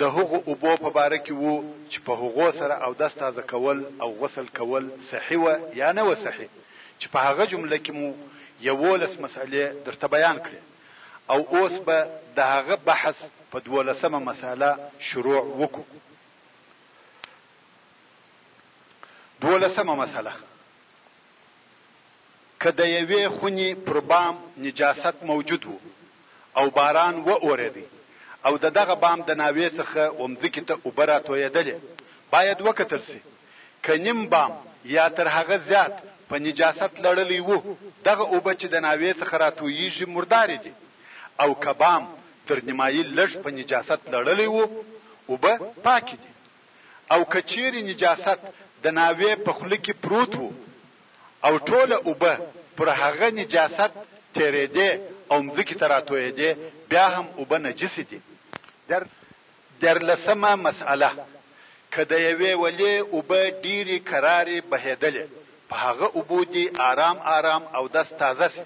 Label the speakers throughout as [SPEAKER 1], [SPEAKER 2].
[SPEAKER 1] د هغو اوبو په باره کې وو چې په هغو سره اودس تازه کول او غسل کول صحیح وه یا نه وه صحیح چې په هغه جمله کې مو یوولس مسئلې درته بیان کړې او اوس به د هغه بحث په دولسمه مسئله شروع وکړو دولسمه مسئله. که د یوې خونې پر بام نجاست موجود وو او باران و اورېدی او د دغه بام د ناوې څخه ومځکې ته اوبه را تویېدلې باید وکتل شي که نیم بام یا تر هغه زیات په نجاست لړلی وو دغه اوبه چې د ناوې څخه را تویېږي مردارې دي او که بام تر نیمایي لږ په نجاست لړلی وو اوبه پاکې دي. او که چیرې نجاست د ناوې په خوله کې پروت وو او ټوله اوبه پر هغه نجاست تیریدې او مځکې ته راتویدې بیا هم اوبه نجسې دي. دیارلسمه مسئله، که د یوې ولې اوبه ډیرې کرارې بهیدلې په هغه اوبو دي آرام آرام اودس تازه سي،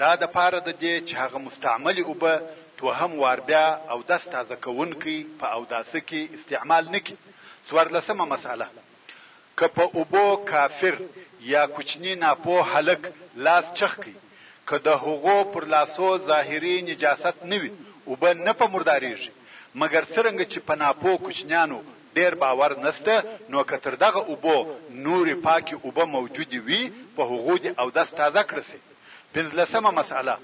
[SPEAKER 1] دا د پاره د دې چې هغه مستعملې اوبه دوهم وار بیا اودس تازه کوونکی په اوداسه کي استعمال نه کي. څوارلسمه مسئله، که په اوبو کافر یا کوچني ناپوه هلک لاس چخ کړي، که د هغو پر لاسو ظاهري نجاست نه وي، اوبه نه په مردارېږي، مګر څرنګه چې په ناپوه کوچنیانو ډېر باور نشته نو که تر دغه اوبو نورې پاکې اوبه موجودې وي په هغو دې اودس تازه کړه شي. پنځلسمه مسئله،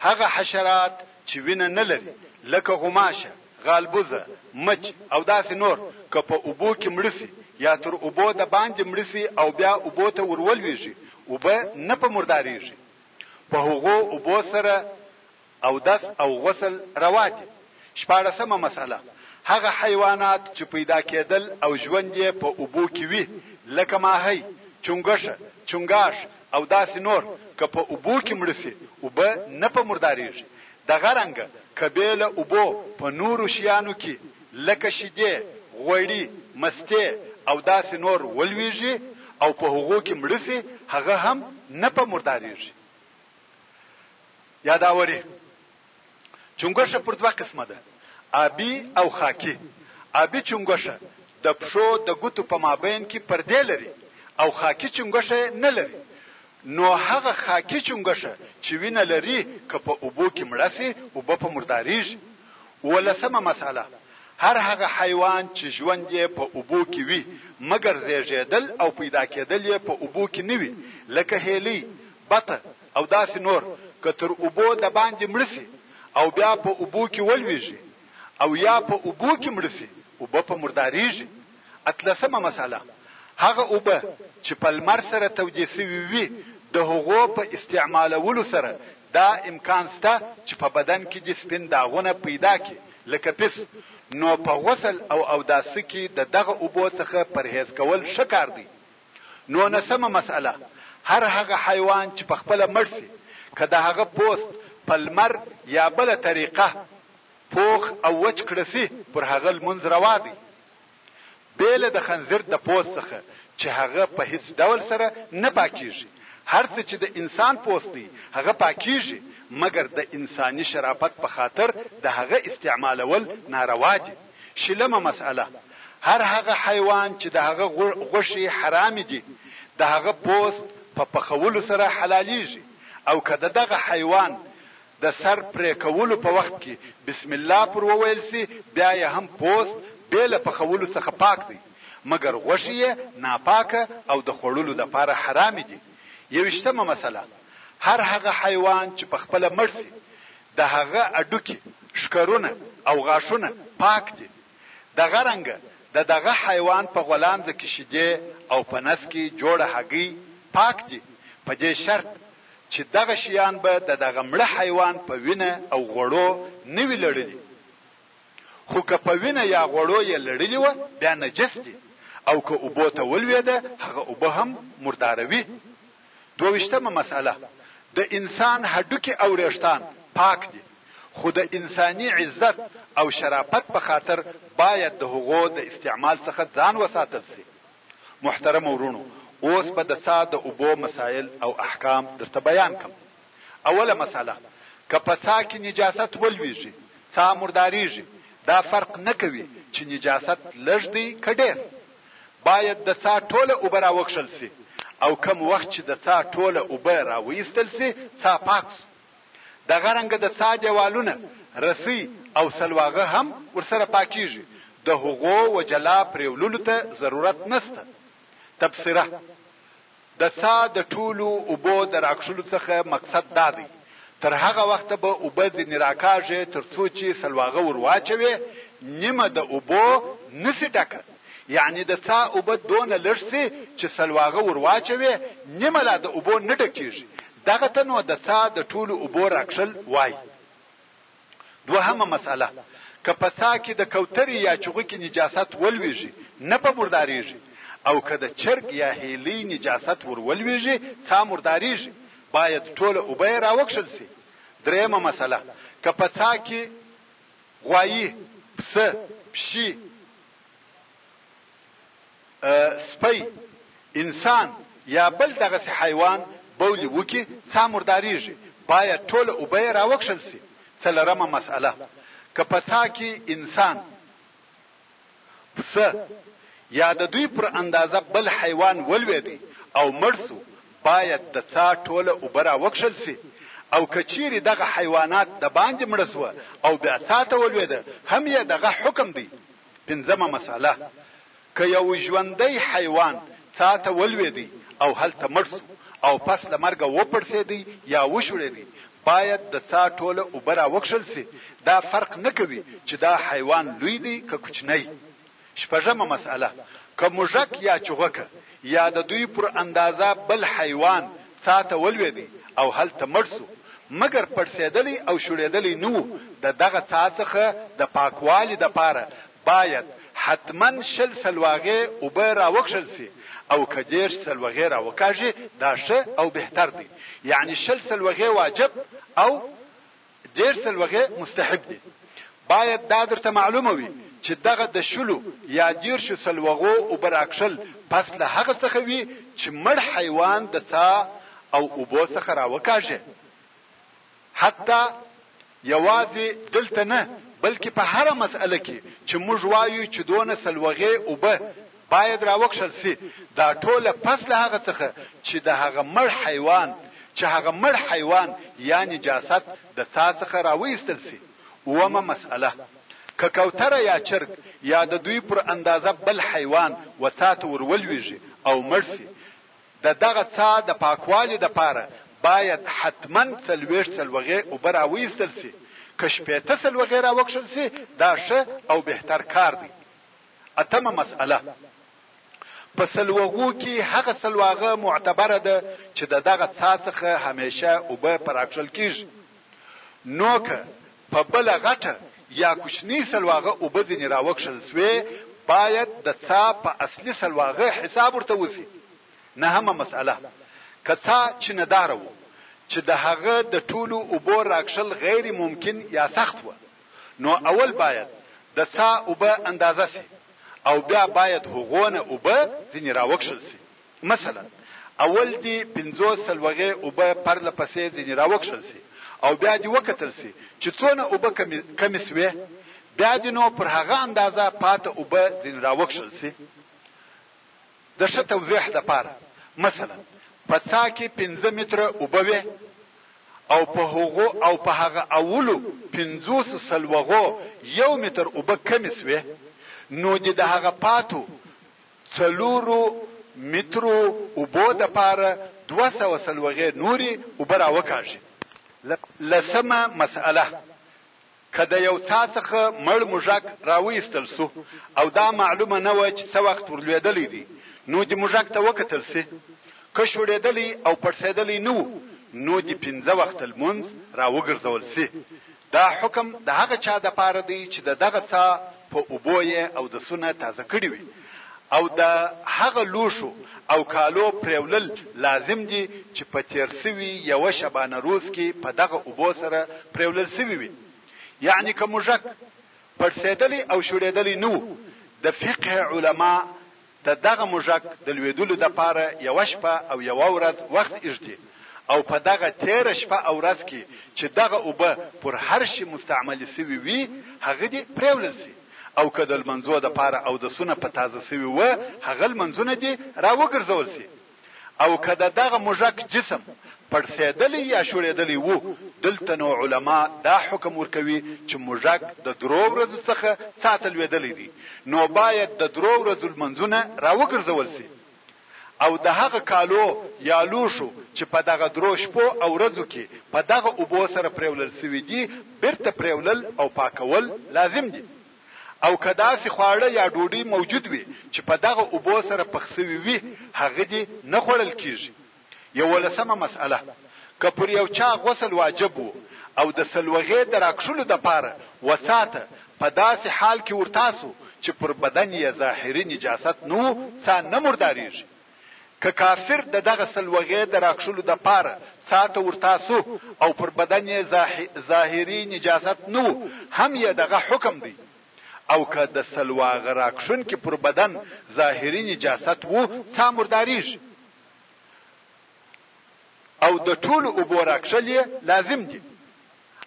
[SPEAKER 1] هغه حشرات چې وینه نه لري لکه غوماشه، غالبوزه، مچ او داسې نور که په اوبو کې مړه شي یا تر اوبو د باندې مړه شي او بیا اوبو ته ور ولوېږي اوبه نه په مردارېږي په هغو اوبو سره اودس او غسل روا دي. شپاړسمه مسئله، هغه حیوانات چې پیدا کېدل او ژوند یې په اوبو کې وي لکه ماهی، چونګښه، چونګاښ او داسې نور که په اوبو کې مړه شي اوبه نه په مردارېږي دغه رنګه که بې له اوبو په نورو شیانو کې لکه شیدې، غوړي، مستې او داسې نور ولوېږي او په هغو کې مړه شي هغه هم نه په مردارېږي. یاداوری، چونګښه پر دوه قسمه ده، آبي او خاکي. آبي چونګښه د پښو د ګوتو په مابین کې پردې لري او خاکي چونګښه یې نه لري. نو هغه خاکي چونګښه چې وینه لري که په اوبو کې مړه شي، اوبه په مرداریږي. اوولسمه مسئله، هر هغه حیوان چې ژوند یې په اوبو کې وي، مګر زېږېدل او پیدا کېدل یې په اوبو کې نه وي، لکه هېلۍ، بته، او داسې نور که تر اوبو دباندې مړه شي او بیا په اوبو کې ولویږي او یا په اوبو کې مړه شي اوبه په مرداریږي. اتلسمه مسئله، هغه اوبه چې په لمر سره تودې شوي وي دهغو په استعمالولو سره دا امکان شته چې په بدن کې دې سپین داغونه پیدا کړي لکه پیس نو په غسل او اوداسه کې ددغه اوبو څخه پرهیز کول ښه کار دی. نونسمه مسئله، هر هغه حیوان چې پخپله مړ شي، که د هغه پوست په لمر یا بله طریقه پوخ او وچ کړه شي، پر هغه لمونځ روا دی، بې له د خنزیر د پوست څخه چې هغه په هیڅ ډول سره نه پاکیږي، هر څه چې د انسان پوست دی هغه پاکیږي، مګر د انساني شرافت په خاطر د هغه استعمالول ناروا دي. شلمه مسئله، هر هغه حیوان چې د هغه غوښې حرامې دي، د هغه پوست په پخولو سره حلالېږي او که د دغه حیوان د سر پرې کولو په وخت کې بسم الله پر وویل شي بیا یې هم پوست بې له پخولو څخه پاک دی مګر غوښې یې ناپاکه او د خوړلو لپاره حرامې دي یوویشتمه مسئله، هر هغه حیوان چې په خپله مړ شي، د هغه اډوکي، ښکرونه او غاښونه پاک دي. دغه رنګه د دغه حیوان په غولانځه کې شیدې او په نس کې جوړه هګۍ پاک دي په دې شرط چې دغه شیان به د دغه مړه حیوان په وینه او غوړو نه وي لړلي خو که په وینه یا غوړو یې لړلي وه بیا نجس دي او که اوبو ته ولوېده هغه اوبه هم مرداروي. دوه ویشتمه مسئله، د انسان هډوکي او ریښتان پاک دي، خو د انساني عزت او شرافت په خاطر باید د هغو د استعمال څخه ځان وساتل شي. محترمو وروڼو اوس به د څاه د اوبو مسایل او احکام درته بیان کړم. اوله مسئله، که په څاه کې نجاست ولویږي، څاه مرداریږي، دا فرق نه کوي چې نجاست لږ دی که ډیر. باید د څاه ټوله اوبه راوکښل شي او کوم وخت چې د څاه ټوله اوبه راوایستل شي څاه پاک شو. دغه رنګه د څاه دیوالونه، رسۍ او سلواغه هم ورسره پاکیږي، د هغو وجلا پریولولو ته ضرورت نشته. تبصره، د څا د ټولو اوبو د راکښلو څخه مقصد دا دی، تر هغه وخته به اوبه ځینې راکاږې تر څو چې سلواغه ور واچوې، نیمه د اوبو نه شي ډکه، یعنې د څا اوبه دونه لږ شي چې سلواغه ور واچوې، نیمه لا د اوبو نه ډکېږي، دغه ته نو د څا د ټولو اوبو راکښل وايي. دوهمه مسئله، که په څاه کې د کوترې یا چغوکې نجاست ولوېږي، نه په مردارېږي او که د چرګ یا هیلۍ نجاست ور ولوېږي، څاه مردارېږي، باید ټوله اوبه یې راوکښل شي. درېیمه مسئله، که په څاه کې غوایي، پسه، پشي، سپی، انسان یا بل دغسې حیوان بولې وکړي څا مرداریږي باید ټوله اوبه یې راوکښل شي څلورمه مسئله که په څا کې انسان، پسه یا د دوی پر اندازه بل حیوان ولوېدی او مړ شو باید د څا ټوله اوبه را وکښل شي او که چیري دغه حیوانات د باندي مړه شوه او بیا څا ته ولویده هم یې دغه حکم دی. پنځمه مساله، که یو ژوندی حیوان څا ته ولویدی او هلته مړ شو او پس له مرګه وپړسیدی یا وشوړیدی باید د څا ټوله اوبه را وکښل شي دا فرق نه کوي چې دا حیوان لوی دی که کوچنی. شپږمه مسئله، که موږک یا چوغکه یا د دوی پر اندازه بل حیوان څاه ته ولوېدی او هلته مړ شو، مګر پړسېدلی او شړېدلی نه وو، د دغه څاه څخه د پاکوالي دپاره باید حتماً شل سلواغې اوبه راوکښل شي او که دېرش سلوغې راوکاږي دا ښه او بهتر دی، یعنې شل سلوغې واجب او ډېر څه لوغې مستحب دې. باید دا درته معلومه وي چې دغه د شلو یا دېرشو څه لوغو اوبه راکښل پس له هغه څخه وي چې مړ حیوان د څا او اوبو څخه راوکاږې. حتی یوازې دلته نه بلکې په هره مسئله کې چې موږ وایو چې دونه څه لوغې اوبه باید راوکښل شي دا ټوله پس له هغه څخه چې د هغه مړ حیوان چې هغه مړ حیوان یانې جاست د څاه څخه راوایستل شي اوومه مسئله که کوتره یا چرګ یا د دوی پر اندازه بل حیوان و څاه ته ور ولویږي او مړ شي د دغه څاه د پاکوالي د پاره باید حتما څلوېښت سلوغې اوبه راوایستل شي که شپېته سلوغې راوکښل شي دا ښه او بهتر کار دی اتمه مسئله، په سلوغو کي هغه سلواغه معتبره ده چي د دغه څاه څخه همېشه اوبه په راکښل کېږي نو که په بله غټه يا کوچنۍ سلواغه اوبه ځيني راوکښل سوې بايد د څاه په اصلي سلواغه حساب ورته وسي. نهمه مسئله، که څاه چينه داره وو چي د هغه د ټولو اوبو راکښل غير ممکن يا سخت وه، نو اول باید د څاه اوبه اندازه شي او بیا باید هغو نه اوبه ځینې راوکښل شي. مثلاً اول دې پنځوس سلوغې اوبه پرله پسې ځینې راوکښل شي او بیا دې وکتل شي چې څونه اوبه کمې شوې، بیا دې نو پر هغه اندازه پاته اوبه ځینې راوکښل شي. د ښه توضیح لپاره مثلا په څا کې پنځه متره اوبه وې او په هغو او په هغه اولو پنځوسو سلوغو یو متر اوبه کمې شوې نو دې د هغه پاتو څلورو مترو اوبو لپاره دوه سوه سلوغې نورې اوبه راوکاږي. لسمه مسئله، که د یو څاه څخه مړ موږک راوایستل شو او دا معلومه نه وه چې څه وخت ورلوېدلی دی، نو دې موږک ته وکتل شي. که شوړېدلی او پړسېدلی نه و، نو دې پنځه وخته لمونځ راوګرځول شي. دا حکم د هغه چا دپاره دی چې د دغه څاه په اوبو یې اودسونه تازه کړي وي. او د هغه لوښو او کالو پرېولل لازم دي چې په تېر شوي یوه شبانه روز کې په دغه اوبو سره پرېولل شوي وي، یعنې که موږک پړسېدلی او شوړېدلی نه وو، د فقه علما د دغه موږک د لوېدلو دپاره یوه شپه او یوه ورځ وخت ږدي او په دغه تېره شپه او ورځ کې چې دغه اوبه پر هر شي مستعملې شوي وي هغه دې پرېولل شي. او که د لمنځو د پاره اودسونه په تازه سوي وه هغه لمنځونه دي را وګرځول سي او که د دغه موږک جسم پړسېدلی يا شوړېدلی وو دلته نو علماء دا حکم ورکوي چي موږک د درو ورځو څخه څاته لوېدلی دی نو باید د درو ورځو لمنځونه را وګرځول سي. او د هغه کالو یا لوښو چې په دغه درو شپو او ورځو کې په دغه اوبو سره پرېولل شوي دي بېرته پرېولل او پاکول لازم دي او که داسې خواړه یا ډوډۍ موجود وي چې په دغه اوبو سره پخ شوي وي هغه دې نه خوړل کېږي. یولسمه مسئله، که پر یو چا غسل واجب وو او د سلوغې د راکښلو دپاره وساته په داسې حال کې ورتا سو چې پر بدن یې ظاهري نجاست نه وو څا نه مرداریږي؟ که کافر د دغه سلوغې د راکښلو دپاره څا ته ورتا سو او پر بدن یې ظاهري نجاست نه وو هم یې دغه حکم دی او که د سلواغه راکښونکي پر بدن ظاهري نجاست وو څا مرداریږي؟ او د ټولو اوبو راکښل يې لازم دي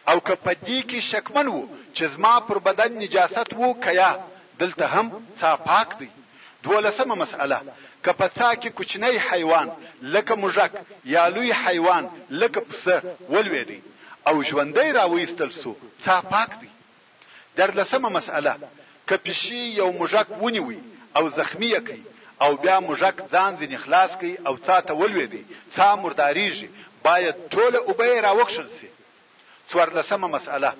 [SPEAKER 1] او که په دې کې شکمن وو چې زما پر بدن نجاست وو که يا، دلته هم څا پاک دی. دوولسمه مسئله، که په څا کې کوچنی حيوان لکه موږک يا لوی حيوان لکه پسه ولوېدی او ژوندی راويستل شو څا پاک دی. دیارلسمه مسئله، که پیشي یو موږک ونیوی او زخمي یې کړي او بیا موږک ځان ځینې خلاص کړي او څاه ته ولوېدی، څاه مردارېږي، باید ټوله اوبه یې راوکښل شي. څوارلسمه مسئله،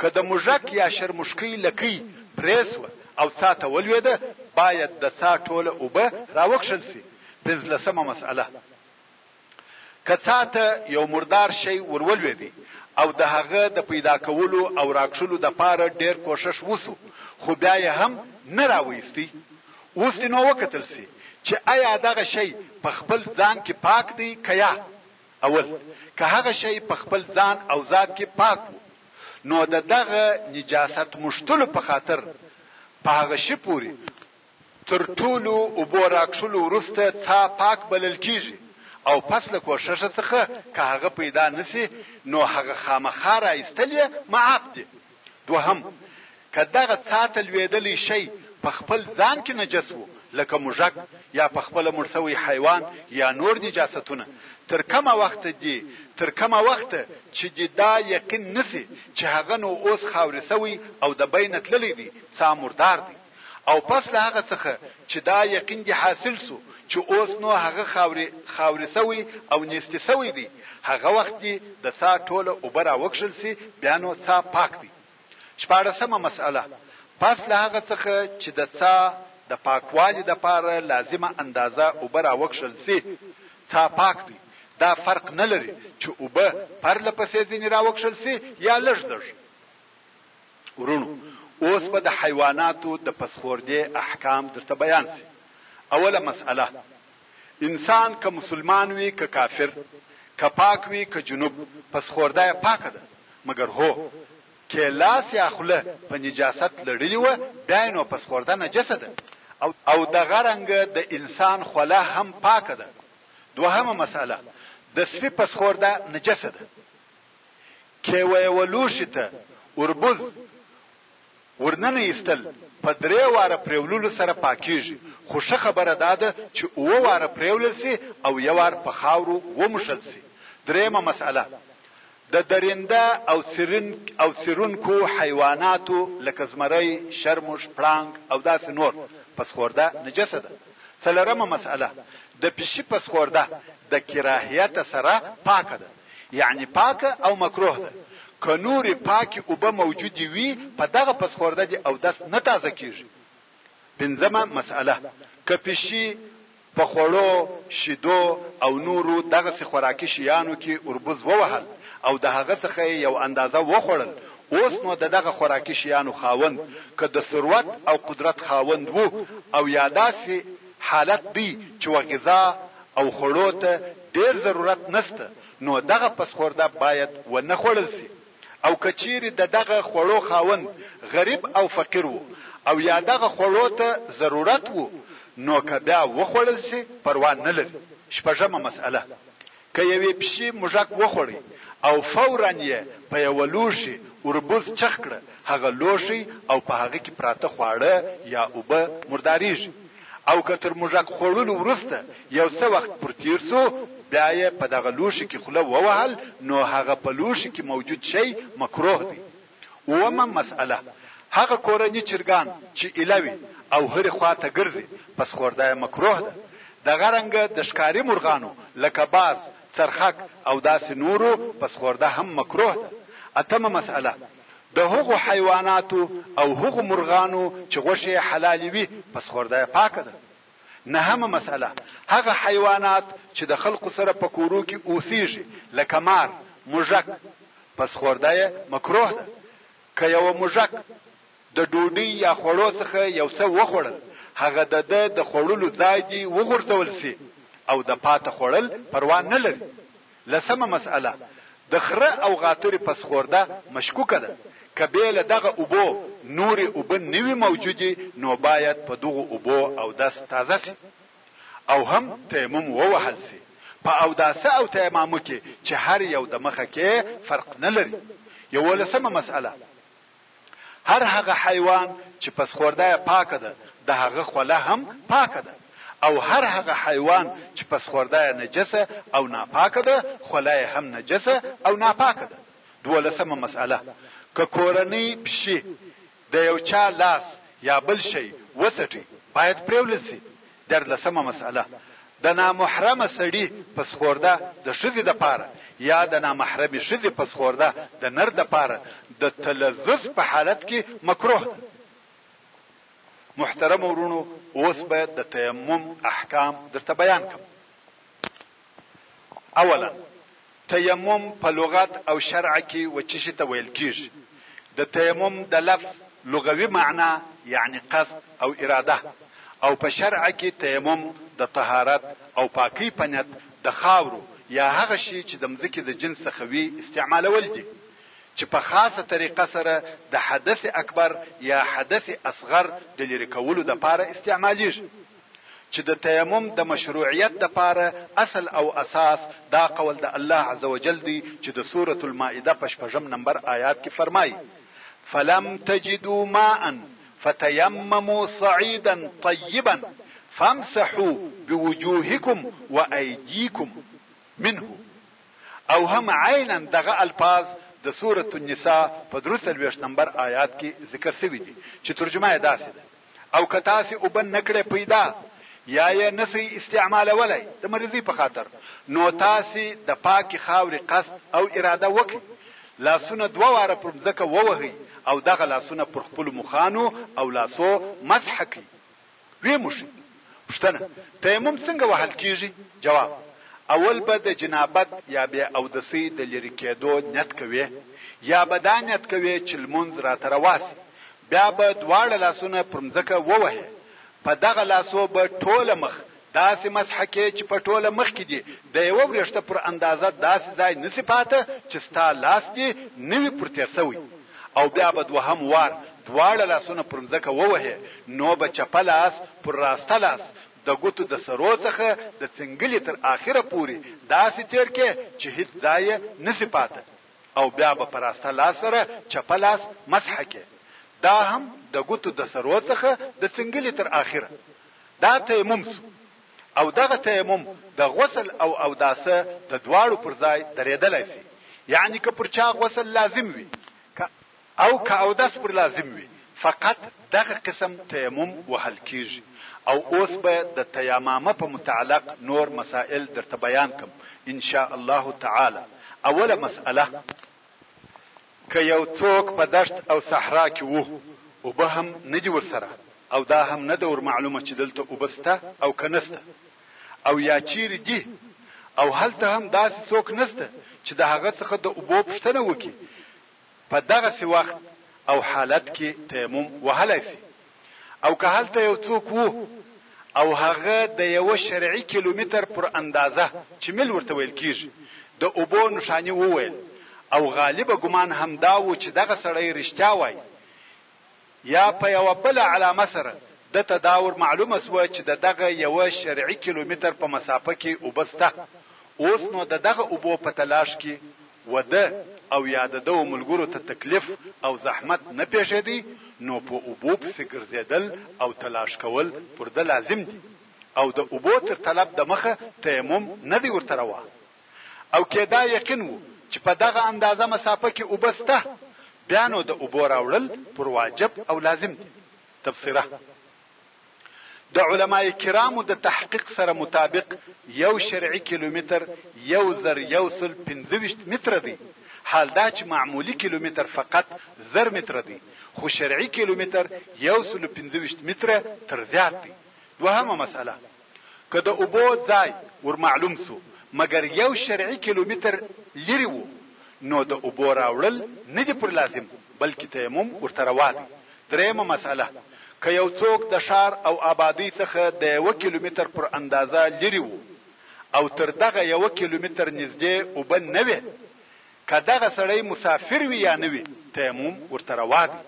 [SPEAKER 1] که د موږک یا شرموښکۍ لکۍ پرې شوه او څاه ته ولوېده، باید د څاه ټوله اوبه راوکښل شي. پنځلسمه مسئله. که څاه ته یو مردار شی ور ولوېدی او د هغه د پیدا کولو او راکښلو د پاره ډېر کوښښ وسو خو بیا یې هم نه را ویستی اوس دې نو وکتل سی چی ایا دغه شی په خپل ځان کی پاک دی که یا اول که هغه شی په خپل ځان او ذات کی پاک وو نو د دغه نجاست موښتلو په خاطر په هغه شی پوری تر ټولو اوبو راکښلو وروسته څا پاک بلل کیږي او پس له کوښښه څخه که هغه پیدا نه شي نو هغه خامخا را ایستل یې معاف دي. دوهم، که دغه څا ته لویدلی شی په خپل ځان کې نجس وو لکه موږک یا په خپله مړ شوی حیوان یا نور نجاستونه تر کومه وخته دي تر کومه وخته چې دې دا یقین نه شي چې هغه نو اوس خاورې شوی او د بینه تللی دی څا مردار دی. او پس له هغه څخه چې دا یقین دې حاصل شو چې اوس نو هغه خاورې خاورې شوی او نیستی شوی دی هغه وخت دې د څا ټوله اوبه راوکښل شي بیا نو څا پاک دی شپاړسمه مسئله پس له هغه څخه چې د څا د پاکوالي دپاره لازمه اندازه اوبه راوکښل شي څا پاک دی دا فرق نه لري چې اوبه پرله پسې ځینې راوکښل شي یا لږ لږ وروڼو اوس به د حیواناتو د پسخوردې احکام درته بیان شي اوله مسئله انسان که مسلمان وي که کافر که پاک وي که جنوب پسخورده یې پاکه ده مګر هو که لاس یا خوله په نجاست لړلي وه بیا یې نو پسخورده نجسه ده او دغه رنګه د انسان خوله هم پاکه ده دوهمه مسئله د سپي پسخورده نجسه ده کښې وه يوه لوښي ته اوربوز ورننه ايستل په درې واره پرېوللو سره پاکېږي خو ښه خبره دا ده چې اووه واره پرېولل شي او يو وار په خاورو وموښل شي درېيمه مسئله د درنده او څرونکو حيواناتو لکه زمری شرموښ پړانګ او داسې نور پسخورده نجسه ده څلورمه مسئله د پيشي پسخورده د کراهيته سره پاکه ده یعنې پاکه او مکروه ده، که نورې پاکې اوبه موجودې وي په دغه پسخورده دې اودس نه تازه کېږي. پنځمه مسئله، که پیشي په خوړو، شیدو او نورو دغسې خوراکي شیانو کې اوربوز ووهل او د هغه څخه یې یو اندازه وخوړل، اوس نو ددغه خوراکي شیانو خاوند که د ثروت او قدرت خاوند وو او یا داسې حالت دی چې و غذا او خوړو ته ډېر ضرورت نشته نو دغه پسخورده باید ونه خوړل شي او که چېرې د دغه خوړو خاوند غریب او فقیر وو او یا دغه خوړو ته ضرورت وو نو که بیا وخوړل شي پروا نه لري. شپږمه مسئله، که یوې پشې موږک وخوړ او فوراً یې په یوه لوښي، اوربوز، چخ کړ، هغه لوښی او په هغه کې پراته خواړه یا اوبه مردارېږي. او که تر موږک خوړلو وروسته یو څه وخت پر تېر شو، بیا یې په دغه لوښي کې خوله ووهل، نو هغه په لوښي کې موجود شی مکروه دی. اوومه مسئله، هغه کورني چرګان چې ایله وي او هرې خوا ته ګرځي، پس خورده یې مکروه ده. دغه رنګه د ښکاري مرغانو لکه باز، څرخک او داسې نورو پس خورده هم مکروه ده. اتمه مسئله، د هغو حیواناتو او هغو مرغانو چې غوښې یې حلالې وي پسخورده یې پاکه ده. نهمه مسئله، هغه حیوانات چې د خلقو سره په کورو کې اوسیږي لکه مار، موږک، پسخورده یې مکروه ده. که یوه موږک د ډوډۍ یا خوړو څخه یو څه وخوړل هغه د ده د خوړلو ځای دې وغورځول شي او د پاته خوړل پروا نلري. لسمه مسئله، د خره او غاتري پسخورده مشکوکه ده، که بې له دغه اوبو نورې اوبه نه وي موجودې نو باید په دغو اوبو اودس تازه شي او هم تیمم ووهل شي، په اوداسه او تیمامو کې چې هر یو د مخه کې فرق نه لري. یوولسمه مسئله، هر هغه حیوان چې پسخورده یې پاکه ده د هغه خوله هم پاکه ده او هر هغه حیوان چې پسخورده یې نجسه او ناپاکه ده خوله یې هم نجسه او ناپاکه ده دوولسمه مسئله که کورنۍ پشي د یو چا لاس یا بل شی وڅټي باید پرېولل شي دیارلسمه مسئله، د نامحرمه سړي پسخورده د ښځې دپاره یا د نامحرمې ښځې پسخورده د نر دپاره د تلذذ په حالت کې مکروه ده. محترمو وروڼو اوس به د تیمم احکام درته بیان کړم. اولا تيمم په لغت او شرع کي وچشي ته ويل کيږي د تيمم د لفظ لغوي معنا يعني قصد او اراده او په شرع کي تيمم د طهارت او پاکۍ په نيت د خاورو يا هغه شي چي د مځکي د جنس څخه وي استعمالول دي چي په خاصه طريقه سره د حدث اکبر يا حدث اصغر د ليري کولو دپاره استعماليږي. چې د تيمم د مشروعيت دپاره اصل او اساس دا قول د الله عزوجل دی چې د سورة المائده په شپږم نمبر آيات کې فرمايي، فلم تجدو ماء فتيممو صعيدا طيبا فامسحو بوجوهکم وأيديکم منه او هم عيناً دغه الفاظ د سورة النساء په درو څلوېښت نمبر آيات کې ذکر شوي دي چې ترجمه يې داسې ده. او که تاسې اوبه نه کړې پیدا یا یې نه شئ استعمالولای د مریضۍ په خاطر نو تاسې د پاکې خاورې قصد او اراده وکړئ، لاسونه دوه واره پر مځکه ووهئ او دغه لاسونه پر خپلو مخانو او لاسو مسح کړئ. ویې موښي. پوښتنه، تیمم څنګه وهل کیږي؟ جواب، اول به د جنابت یا بې اودسۍ د لیرې کیدو نیت کوې یا به دا نیت کوې چې لمونځ راته روا شي بیا به دواړه لاسونه پر مځکه ووهې، په دغه لاسو به ټوله مخ داسې مسح کې چې په ټوله مخ کې دې د یوه وریښته پر اندازه داسې ځای نه شي پاته چې ستا لاس دې نه وي پر تېر شوی او بیا به دوهم وار دواړه لاسونه پر مځکه ووهې نو به چپه لاس پر راسته لاس د ګوتو د سرو څخه د څنګلې تر آخره پورې داسې تېر کې چې هیڅ ځای یې نه شي پاته. او بیا به په راسته لاس سره چپه لاس مسح کې دا هم دګوتو دسرو څخه دڅنګلې تر آخره دا تیمم سو او دغه تیمم د غسل او اوداسه د دواړو پر ځای درېدلای سي یعنی که پر چا غسل لازم وي که او که اودس پر لازم وي فقط دغه قسم تيمم وهل کيږي او اوس به د تيامامه په متعلق نور مسائل درته بيان کړم ان شاء الله تعالی اوله مسئله که يو څوک په دشت او صحرا کي وو اوبه هم نه دي ورسره او دا هم نه ده ورمعلومه چي دلته اوبه سته او که نسته او يا چيري دي او هلته هم داسي څوک نسته چي د هغه څخه د اوبو پوښتنه وکړي په دغسې وخت او حالت کې تيمم وهلای شي او که هلته يو څوک وو او هغه د يوه شرعي کيلومتر پر اندازه چې ميل ورته ويل کېږي د اوبو نښاني وويل او غالبه ګمان همدا وو چې دغه سړی رښتيا وايي یا په یوه بله علامه سره ده ته دا ور معلومه شوه چې د دغه یوه شرعي کیلومتر په مسافه کې اوبه شته، اوس نو د دغه اوبو په تلاش کې و ده او یا د ده و ملګرو ته تکلیف او زحمت نه پېښېدی نو په اوبو پسې ګرځېدل او تلاش کول پر ده لازم دي او د اوبو تر طلب دمخه تیمم نه دی ورته روا. او که دا یقین وو چې په دغه اندازه مسافه کې اوبه شته بیا نو د اوبو راوړل پر واجب او لازم دي. تبصره، د علماء کرامو د تحقیق سره مطابق یو شرعي کیلومتر یو زر یو سل پنځه ویشت متره دی، حال دا چې معمولي کیلومتر فقط زر متره دی، خو شرعي کیلومتر یو سل پنځه ویشت متره تر زیات دی. دوهمه مسئله. که د اوبو ځای ور معلوم شو مګر یو شرعي کیلومتر لیرې وو نو د اوبو راوړل نه دي پر لازم بلکې تیمم ورته روا دی. دریمه مسئله، که یو څوک د ښار او آبادۍ څخه د یوه کیلومتر پر اندازه لیرې وو او تر دغه یوه کیلومتر نږدې اوبه نه وې که دغه سړی مسافر وي یا نه وي تیمم ورته روا دی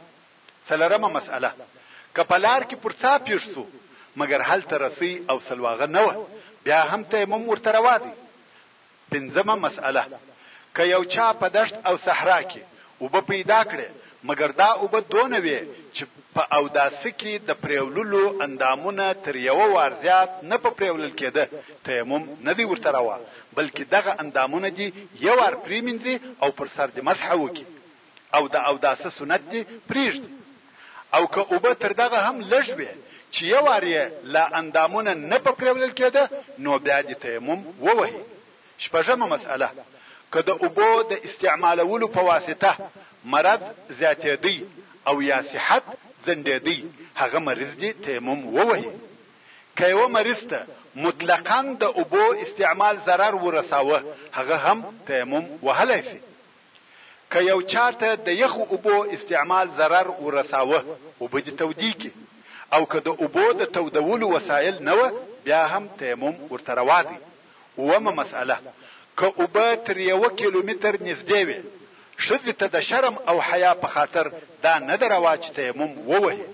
[SPEAKER 1] څلورمه مسئله، که په لار کې پر څاه پېښ شو، مګر هلته رسۍ او سلواغه نه وه، بیا هم تیمم ورته روا دی. پنځمه مسئله، که یو چا په دښت او صحرا کې اوبه پیدا کړې، مګر دا اوبه دونه وې چې په اوداسه کې د پرېوللو اندامونه تر یوه وار زیات نه په پرېولل کېده، تیمم نه دی ورته روا، بلکې دغه اندامونه دې یو وار پرېمینځي او پر سر دې مسح وکړي. او د اوداسه سنت دې پرېږدي او که اوبه تر دغه هم لږ وې چې یو وار یې لا اندامونه نه په پرېولل کېده نو بیا دې تیمم ووهي. شپږمه مسئله، که د اوبو د استعمالولو په واسطه مرض زیاتېدی او یا صحت ځنډېدی هغه مریض دې تیمم ووهي. که یوه مریض ته مطلقاً د اوبو استعمال ضرر ورساوه هغه هم تیمم وهلای شي. که یو چا ته د یخو اوبو استعمال ضرر ورساوه اوبه دې تودې کړي او که د اوبو د تودولو وسایل نه وه بیا هم تیمم ورته روا دی. اوومه مسئله، که اوبه تر یوه کیلومتر نږدې وې، ښځې ته د شرم او حیا په خاطر دا نه ده روا چې تیمم ووهي،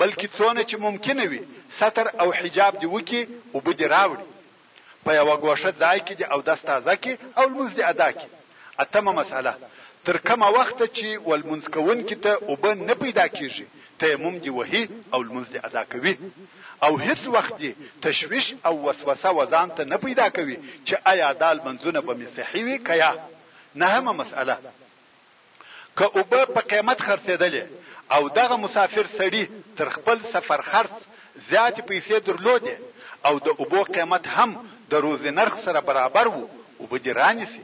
[SPEAKER 1] بلکې څونه چې ممکنه وي ستر او حجاب دې وکړي اوبه دې راوړي. په یوه ګوښه ځای کې دې اودس تازه کړي او لمونځ دې ادا کړي. اتمه مسئله، تر کومه وخته چې ولمونځ کوونکي ته اوبه نه پیدا کېږي، تیمم دې وهي او لمونځ دې ادا کوي. او هېڅ وخت دې تشویش او وسوسه وځان ته نه پیدا کوي چې ایا دا لمنځونه به مې صحیح وي که یا؟ نهمه مسئله. که اوبه په قیمت خرڅېدلې او دغه مسافر سړي تر خپل سفرخرڅ زیاتې پیسې درلودې او د اوبو قیمت هم د روزي نرخ سره برابر وو اوبه دې رانیسي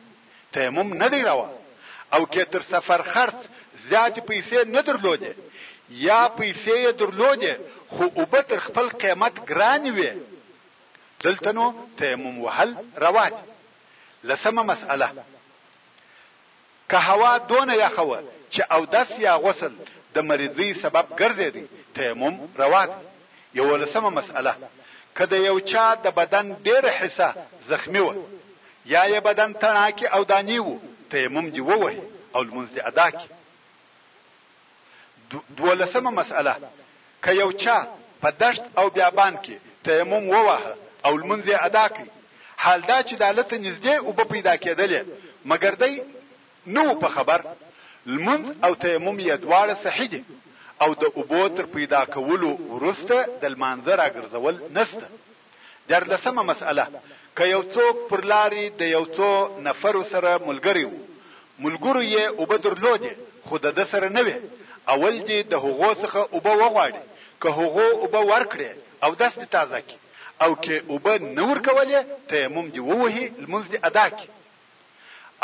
[SPEAKER 1] تیمم نه دی روا او که تر سفرخرڅ زیاتې پیسې نه درلودې یا پیسې یې درلودې خو اوبه تر خپل قیمت ګرانې وې دلته نو تیمم وهل روا دي لسمه مسئله که هوا دونه یخه وه چې اودس یا غسل د مریضۍ سبب ګرځېدی، تیمم روا دی. یوولسمه مسئله، که د یو چا د بدن ډېره حصه زخمي وه، یا یې بدن تڼاکې او دانې وو، تیمم دې ووهي او لمونځ دې ادا کړي. دوولسمه مسئله، که یو چا په دشت او بیابان کې تیمم وواهه او لمونځ یې ادا کړ، حال دا چې داله ته نږدې اوبه پیدا کېدلې مګر دی نه و په خبر، لمونځ او تیمم یې دواړه صحیح دي او د اوبو تر پیدا کولو وروسته د لمانځه راګرځول نشته. دیارلسمه مسئله، که یو څوک پر لارې د یو څو نفرو سره ملګری وو، ملګرو یې اوبه درلودې خو د ده سره نه وې، اول دې د هغو څخه اوبه وغواړي، که هغو اوبه ورکړې اودس دې تازه کړي او که اوبه نه ورکولې تیمم دې ووهي، لمونځ دې ادا کړي.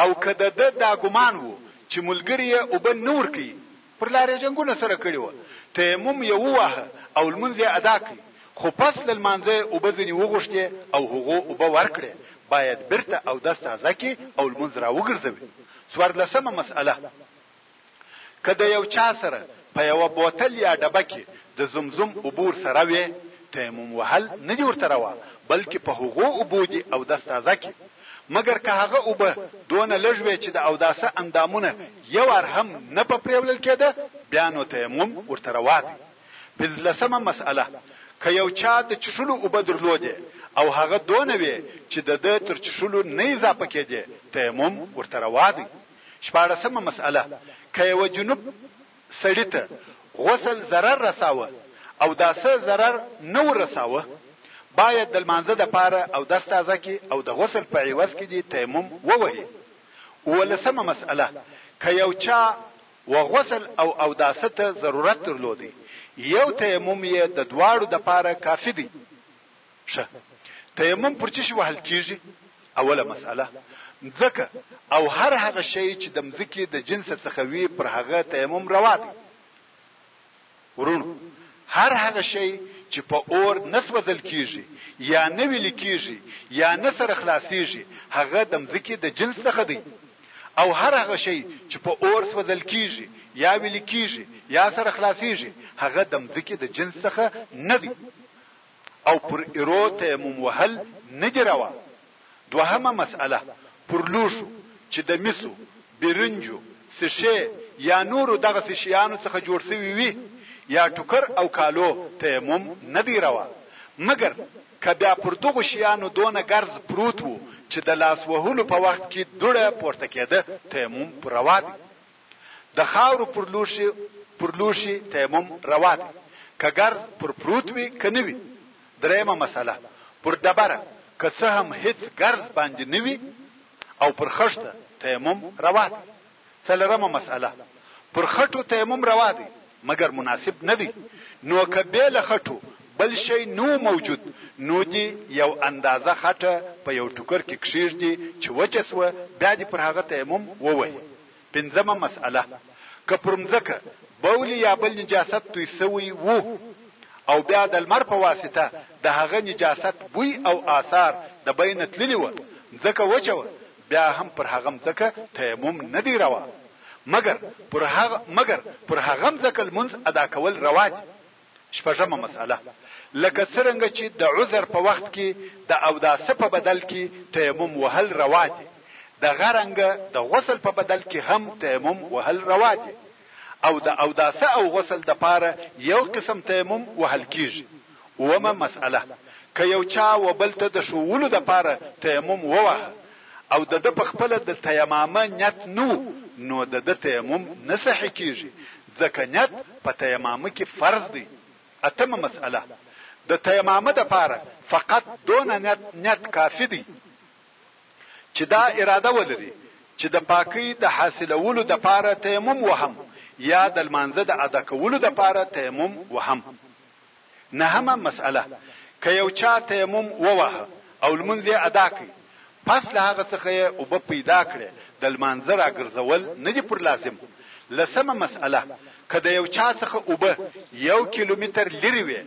[SPEAKER 1] او که د ده دا ګمان وو چې ملګري یې اوبه نه ورکوي، پر لار یې جنګونه سره کړي وه، تیمم یې وواهه او لمونځ یې ادا کړ، خو پس له لمانځه یې اوبه ځنې وغوښتې او هغو اوبه ورکړې، باید بېرته اودس تازه کړي او لمونځ راوګرځوي. څوارلسمه مسئله. که د یو چا سره په یوه بوتل یا ډبه کې د زمزم اوبور سره وې، تیمم وهل نه دي ورته روا، بلکې په هغو اوبو دي اودس تازه کړي، مګر که هغه اوبه دونه لږ وې چې د اوداسه اندامونه یو وار هم نه په پرېولل کېده، بیا نو تیمم ورته روا دی. پنځلسمه مسئله، که یو چا د چښلو اوبه درلودې او هغه دونه وې چې د ده تر چښلو نه اضافه کېدې، تیمم ورته روا دی. شپاړسمه مسئله، که یوه جنوب سړي ته غسل ضرر رساوه او داسه ضرر نه ور رساوه، باید د لمانځه د پاره اودس تازه کړي او د غسل په عوض کې دې تیمم ووهي. اوولسمه مسئله، که یو چا و غسل او اوداسه ته ضرورت درلودی، یو تیمم یې د دواړو د پاره کافي دی. ښه تيمم پر څه شي وهل کيږي؟ اوله مسئله، مځکه او هر هغه شی چې د مځکې د جنس څخه وي پر هغه تيمم روا دی. وروڼو هر هغه شی چې په اور نه سوځل کيږي يا نه ويلي کيږي يا نه سره خلاصيږي هغه د مځکې د جنس څخه دی او هر هغه شی چې په اور سوځل کيږي يا ويلي کيږي يا سره خلاصيږي هغه د مځکې د جنس څخه نه دی او پر ایرو تیمم وهل نه دي روا. دوهمه مسئله، پر لوښو چې د مسو، برنجو، سیښې یا نورو دغسې شیانو څخه جوړ شوي وي یا ټوکر او کالو تیمم نه دی روا مګر که بیا پر دغو شیانو دونه ګرز پروت و چې د لاس وهلو په وخت کې دوړه پورته کېده تیمم پر روا دی. د خاورو پر لوښي پر لوښي تیمم روا دی که ګرد پر پروت وي که نه وي. دریمه مسئله، پر ډبره که څه هم هیڅ ګرد باندې نه وي او پر خښته تیمم روا دی. څلورمه مسئله، پر خټو تیمم روا دی مګر مناسب نه دی نو که بې له خټو بل شی نه وو موجود نو دې یو اندازه خټه په یو ټوکر کې کښیږدي چې وچه شوه بیا دې پر هغه تیمم ووهي. پنځمه مسئله، که پر مځکه بول یا بل نجاست توی سوی وو او بیا د لمر په واسطه د هغه نجاست بوی او آثار د بینه تللي وه، مځکه وچه وه، بیا هم پر هغه مځکه تیمم نه دی روا، مګر پر هغه مګر پر هغه مځکه لمونځ ادا کول روا دي. شپږمه مسئله، لکه څرنګه چي د عذر په وخت کي د اوداسه په بدل کي تيمم وهل روا دي، دغه رنګه د غسل په بدل کي هم تيمم وهل روا دي او د اوداسه او غسل د پاره يو قسم تيمم وهل کيږي. اوومه مسئله، که يو چا و بل ته د ښوولو د پاره تيمم وواهه او د ده په خپله د تيمامه نيت نه وو نو د ده تيمم نه صحيح کيږي ځکه نیت په تیمامه کې فرض دی. اتمه مسئله، د تیمامه دپاره فقط دونه نیت کافي دی چې دا اراده ولري چې د پاکۍ د حاصلولو دپاره تیمم وهم یا د لمانځه د ادا کولو دپاره تیمم وهم. نهمه مسئله، که یو چا تیمم وواهه او لمونځ یې ادا کړ، پس له هغه څخه یې اوبه پیدا کړې، د لمانځه راګرځول نه دي پر لازم. لسمه مسئله، که د یو چا څخه اوبه یو کیلو متر لیرې وې،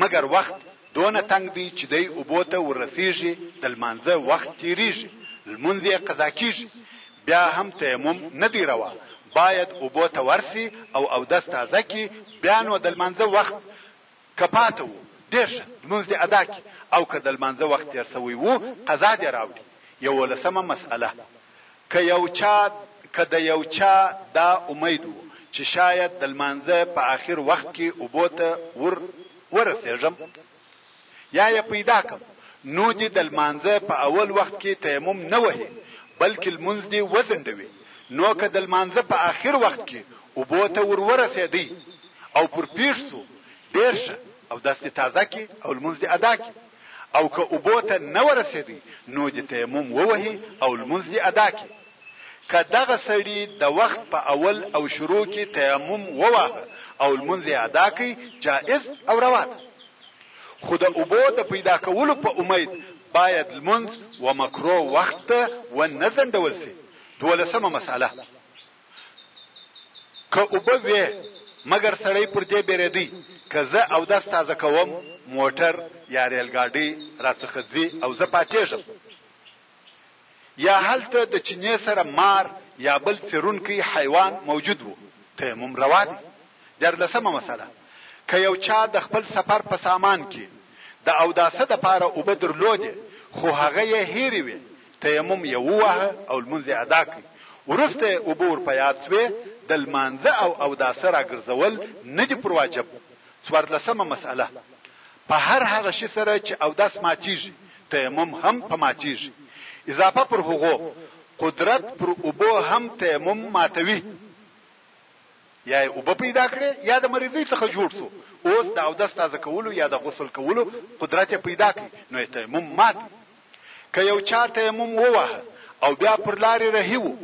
[SPEAKER 1] مګر وخت دونه تنګ دی چې دی اوبو ته ورسیږي، د لمانځه وخت تیریږي، لمونځ یې قضا کیږي، بیا هم تیمم نه دی روا باید اوبو ته ورشي او اودس تازه کړي بیا نو د لمانځه وخت که پاته وو ډېر ښه لمونځ دې ادا کړي او که د لمانځه وخت تېر شوی وو قضا دې راوړي یوولسمه مسئله که یو چا که د یو چا دا امید وو چې شاید د لمانځه په اخر وخت کې اوبو ته ور ورسېږم یا یې پیدا کړ نو دې د لمانځه په اول وخت کې تیمم نه وهي بلکې لمونځ دې وځنډوي، نو که د لمانځه په اخر وخت کې اوبو ته ور ورسېدی او پر پېښ شو، ډېر ښه، اودس دې تازه کړي او لمونځ دې ادا کړي او که اوبو ته نه ورسېدی نو دې تیمم ووهي او لمونځ دې ادا کړي. که دغه سړي د وخت په اول او شروع کي تيمم وواهه او لمونځ يې ادا کړ جائز او روا ده خو د اوبو د پيدا کولو په اميد بايد لمونځ و مکروه وخت ته و نه ځنډول سي دولسمه مسئله که اوبه وې مګر سړی پر دې بېرېدی که زه اودس تازه کوم موټر يا ريل ګاډی راڅخه ځي او زه پاتېږم یا هلته د چینې سره مار یا بل څیرونکی حیوان موجود وو تیمم روا دی دیارلسمه مسئله که یو چا د خپل سفر په سامان کې د اوداسه دپاره اوبه درلودې خو هغه یې هیرې وې تیمم یې وواهه او لمونځ یې ادا کړ وروسته یې اوبه ور په یاد سوې د لمانځه او اوداسه راګرځول نه دي پر واجب څوارلسمه مسئله په هر هغه شي سره چې اودس ماتېږي، تيمم هم په ماتېږي، اضافه پر هغو، قدرت پر اوبو هم تيمم ماتوي، يا يې اوبه پيدا کړې يا د مريضۍ څخه جوړ شو، اوس د اودس تازه کولو يا د غسل کولو قدرت يې پيدا کړ، نو يې تيمم مات دی. که یو چا تیمم وواهه او بیا پر لارې رهي وو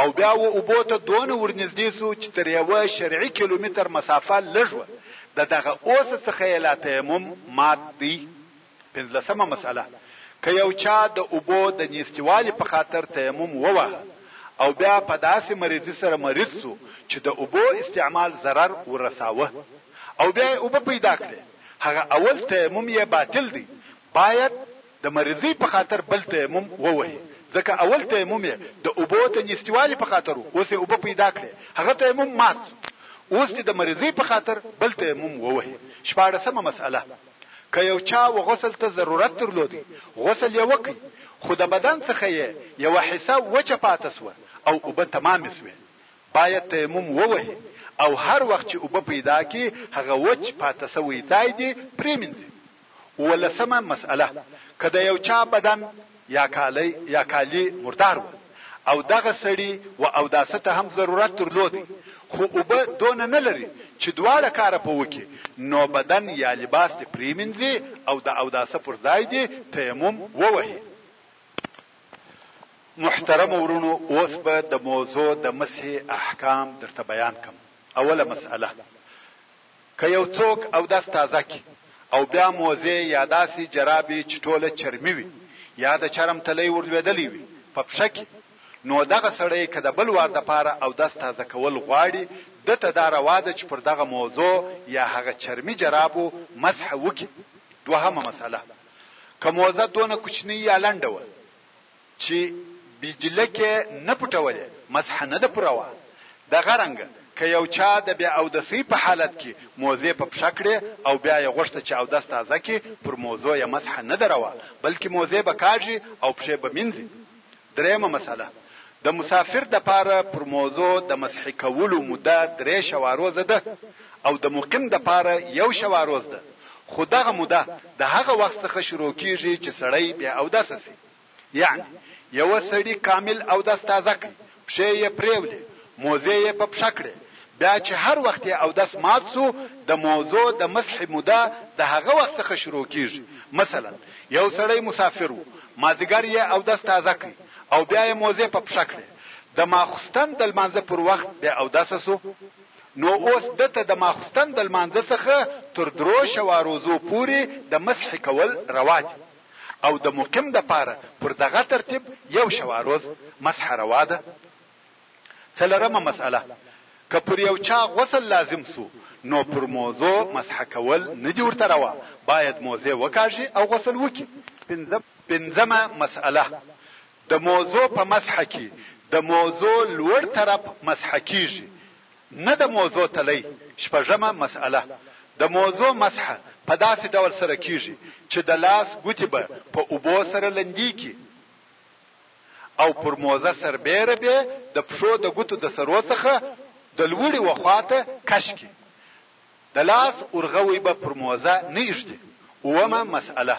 [SPEAKER 1] او بیا و اوبو ته دونه ورنږدې شو چې تر یوه شرعي کیلومتر مسافه لږ وه، د دغه اوسه څخه یې لا تیمم مات دی. پنځلسمه مسئله، که یو چا د اوبو د نیستیوالي په خاطر تیمم وواهه او بیا په داسې مریضي سره مریض شو چې د اوبو استعمال ضرر ورساوه او بیا یې اوبه پیدا کړې، هغه اول تیمم یې باطل دی، باید د مریضۍ په خاطر بل تیمم ووهې ځکه اول تیمم یې د اوبو د نیستیوالي په خاطر و اوس یې اوبه پیدا کړې هغه تیمم مات سو اوس دې د مریضۍ په خاطر بل تیمم ووهې شپاړسمه مسئله که یو چا و غسل ته ضرورت درلودی غسل یې وکړ خو د بدن څخه یې یوه حصه وچه پاته سوه او اوبه تمامې سوې باید تیمم ووهې او هر وخت چې اوبه پیدا کړي هغه وچ پاته سوی ځای دې پرېمینځي اوولسمه مسئله، که د یو چا بدن یا کالی یا کالي مردار وه او دغه سړي و اوداسه ته هم ضرورت درلودی خو اوبه دونه نه لري چې دواړه کاره په وکړي نو بدن یا لباس دې پرېمینځي او د اوداسه پر ځای دې تیمم ووهي. محترمو وروڼو اوس به د موضوع د مسحې احکام درته بیان کړم. اوله مسئله، که یو څوک اودس تازه کړي او بیا موزې یا داسې جرابې چې ټوله چرمي وي یا د چرم تلی ورلوېدلی وي په پښه کړي، نو دغه سړی که د بل وار دپاره اودس تازه کول غواړي، ده ته دا روا ده چې پر دغه موزو یا هغه چرمي جرابو مسح وکړي. دوهمه مسئله، که موزه دونه کوچنۍ یا لنډه وه. چی بجلی کی نه پټولی مسح نه ده پوره وه دغه رنګ که یو چا د بی اودسی په حالت کی موزه په پښه کړی او بیا یی غوښته چی اودس تازه کی پر موزو یی مسح نه ده روا بلکی موزه به کاږی او پښی به مینځی دریمه مسئله د مسافر دپاره پر موزو د مسح کولو موده دری شواروزه ده او د مقیم دپاره یو شواروز ده خو دغه موده د هغه وخت څخه شروع کیږی چی سړی بی اودسه سی. یعنی یوه سړي کامل اودس تازه کړي، پښې یې پرېولې، موزې یې په پښه کړې، بیا چې هر وخت یې اودس مات شو، د موزو د مسح موده د هغه وخت څخه شروع کېږي، مثلا یو سړی مسافر و، مازیګر یې اودس تازه کړ او بیا یې موزې په پښه کړې، د ماخوستن د لمانځه پر وخت بې اودسه شو، نو اوس ده ته د ماخوستن د لمانځه څخه تر درو شواروزو پورې د مسح کول روا دي. او د مقیم د پاره پر دغه ترتیب یو شواروز مسح روا ده؟ څلورمه مسئله، که پر یو چا غسل لازم سو نو پر موزو مسح کول نه دي ورته روا باید موزې وکاږي او غسل وکړي. پنځمه مسئله، د موزو په مسح کي د موزو لوړ طرف مسح کیږي نه د موضوع تلی، شپږمه مسئله، د موضوع مسح په داسې ډول سره کیږي چې د لاس ګوتې به په اوبو سره لندې کړي او پر موضع سربیره بې د پښو د ګوتو د سرو څخه د لوړې وخواته کش کړي. د لاس ورغوی به پر موزه نه ايږدي اوومه مسئله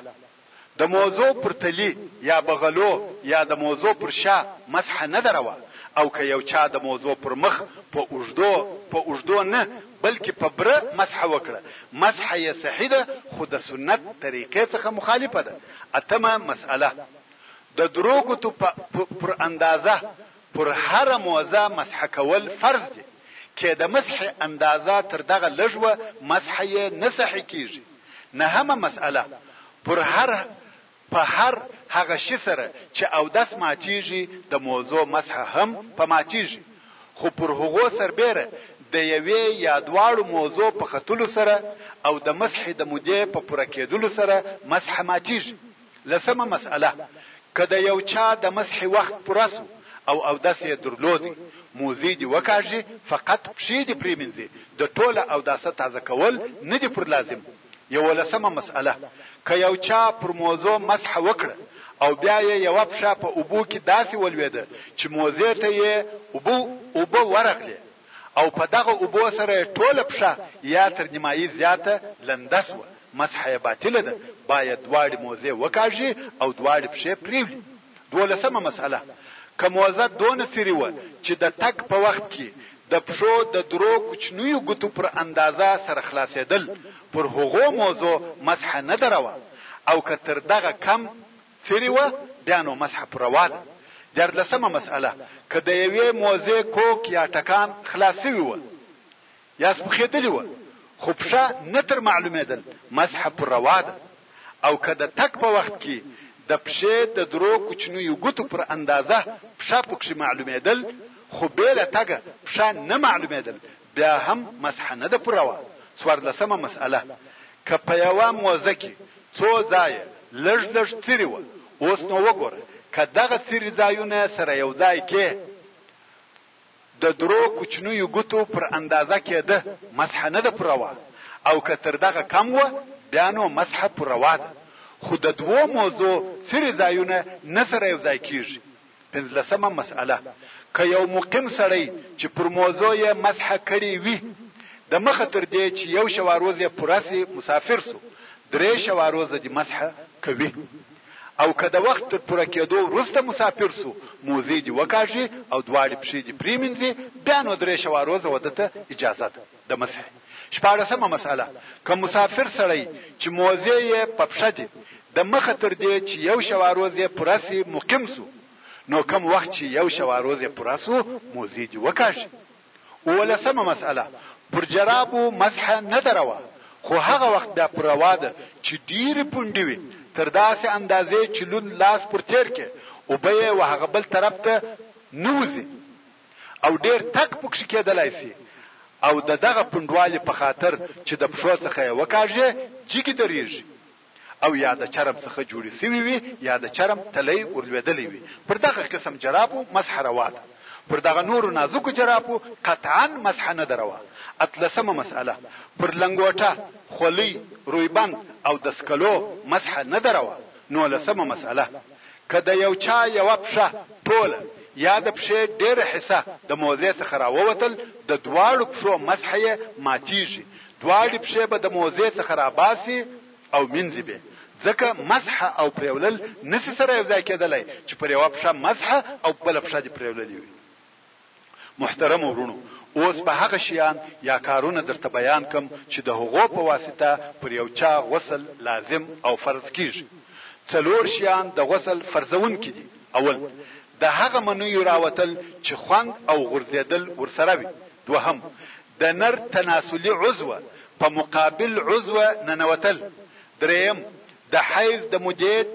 [SPEAKER 1] د موزو پر تلي يا بغلو يا د موزو پر شا مسح نه ده روا او که يو چا د موزو پر مخ په اوږدو په اوږدو نه بلکې په بره مسح وکړه مسح يې صحيح ده خو د سنت طريقې څخه مخالفه ده اتمه مسئله د دروګوتو په پر اندازه پر هره موضع مسح کول فرض دي، که د مسح اندازه تر دغه لږ وه مسح يې نه صحيح کيږي. نهمه مسئله، پر هر په هر هغه شي سره چې اودس ماتيږي د موضو مسح هم په ماتيږي، خو پر هغو سربېره د يوې يا دواړو موضو په ختلو سره او د مسح د مودې په پوره کېدلو سره مسح ماتيږي. لسمه مسئله، که د یو چا د مسح وخت پوره سو او اودس یې درلودی، موزې دي وکاږي، فقط پښې دي پرېمینځي، د ټوله اوداسه تازه کول نه دي پر لازم. یولسمه مسئله، که یو چا پر موزو مسح وکړه او بیا یې یوه پښه په اوبو کي داسي ولوېده چي موزې ته یې اوبه اوبه ورغلې، او په دغه اوبو سره يې ټوله پښه يا تر نيمايي زياته لنده شوه، مسح يې باطله ده، بايد دواړې موزې وکاږي او دواړې پښې پرېولي. دوولسمه مسئله، که موزه دونه څيري وه چې د تګ په وخت کې د پښو د درو کوچنيو ګوتو پر اندازه سره خلاصېدل، پر هغو موزو مسح نه ده روا او که تر دغه کم څري وه بیا نو مسح په روا ده. دیارلسمه مسئله، که د یوې موزې کوک یا ټکان خلاص شوي وه یا سپخېدلي وه خو پښه نه تر معلومېدل مسح په روا ده او که د تګ په وخت کي د پښې د درو کوچنیو ګوتو پر اندازه پښه پکښي معلومېدل خو بې له تګه پښه نه معلومېدل بیا هم مسح نه ده پوره وه. څوارلسمه مسئله، که په یوه موزه کې څو ځایه لږ لږ څیري وه، اوس نو وګوره که دغه څیري ځایونه سره یو ځای کې د درو کوچنیو ګوتو پر اندازه کېده، مسح نه ده پوره وه او که تر دغه کم وه بیا نو مسح پوره وه ده. خو د دوو موزو څیري ځایونه نه سره یو ځای کېږي. پنځلسمه مسئله، که یو مقیم سړی چې پر موضوع یې مسح کړې وي د مخه تر دې چې یو شواروز یې پوره شي مسافر شو، درې شواروزه دې مسح کوي او که د وخت تر پوره کېدو وروسته مسافر شو، موزې دې وکاږي او دواړې پښې دې پرېمینځي، بیا نو درې شواروزه وده ته اجازه ده. د مسح شپاړسمه مسئله، که مسافر سړی چې موزې یې په پښه دي د مخه تر دې چې یو شواروز یې پوره شي مقیم شو، نو کوم وخت چې یو شواروز یې پوره شو موزې دې وکاږي. اوولسمه مسئله، پر جرابو مسح نه ده روا، خو هغه وخت بیا پر روا ده چې ډېرې پونډې وي، تر داسې اندازې چې لوند لاس پر تېر کړې اوبه یې و هغه بل طرف ته نه وځي. او ډېر تګ پکښې کېدلای شي او د دغه پنډوالي په خاطر چې د پښو څخه يې وکاږې جګې درېږي او يا د چرم څخه جوړې شوي وي يا د چرم تلی ورلوېدلی وي پر دغه قسم جرابو مسح روا ده پر دغه نورو نازکو جرابو قطعاً مسح نه ده روا اتلسمه مسئله پر لنګوټه، خولۍ، رویبند او دسکلو مسح نه ده روا نولسمه مسئله که د یو چا یوه پښه ټوله یا د پښې ډېره حصه د موزې څخه راووتل، د دواړو پښو مسح یې ماتېږي، دواړې پښې به د موزې څخه راباسي او مینځي بې، ځکه مسح او پرېولل نه شي سره یو ځای کېدلی چې پر یوه پښه مسح او بله پښه دې پرېوللې وي. محترم وروڼو اوس به هغه شیان یا کارونه درته بیان کړم چې د هغو په واسطه پر یو چا غسل لازم او فرض کیږي. څلور شیان د غسل فرضوونکي دي، اول، د هغه منیو راوتل چې خوند او غورځیدل ورسره وي، دوهم، د نر تناسلي عضو په مقابل عضو ننوتل، دریم، د حیض د مودې